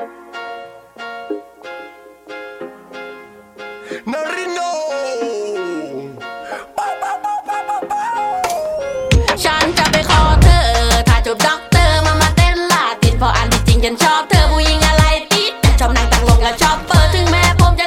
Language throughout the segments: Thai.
ฉันจะไปขอเธอ ถ้าจบด็อกเตอร์มามาเต้นลาติดเพราะอันที่จริงฉันชอบเธอผู้หญิงอะไรติดชอบนางตังลงและชอบเปิดถึงแม้ผมจะ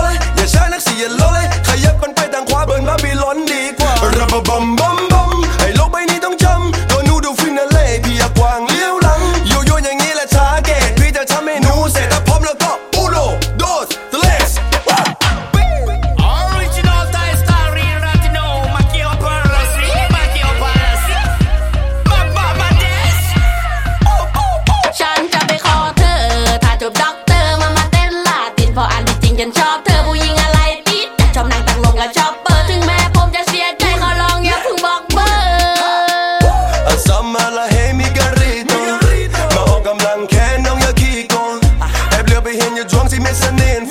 พออ่านจริงฉันชอบเธอผู้หญิงอะไรติดชอบนางตังลมก็ะชอบเปิดถึงแม้ผมจะเสียใจขอลองอย่าพึ่งบอกเบอร์อาซัมมาลาเฮมิการิตมาออกกำลังแขนน้องอย่าขี้โกงแอบเลือไปเห็นย่จ้วงที่เมสเนน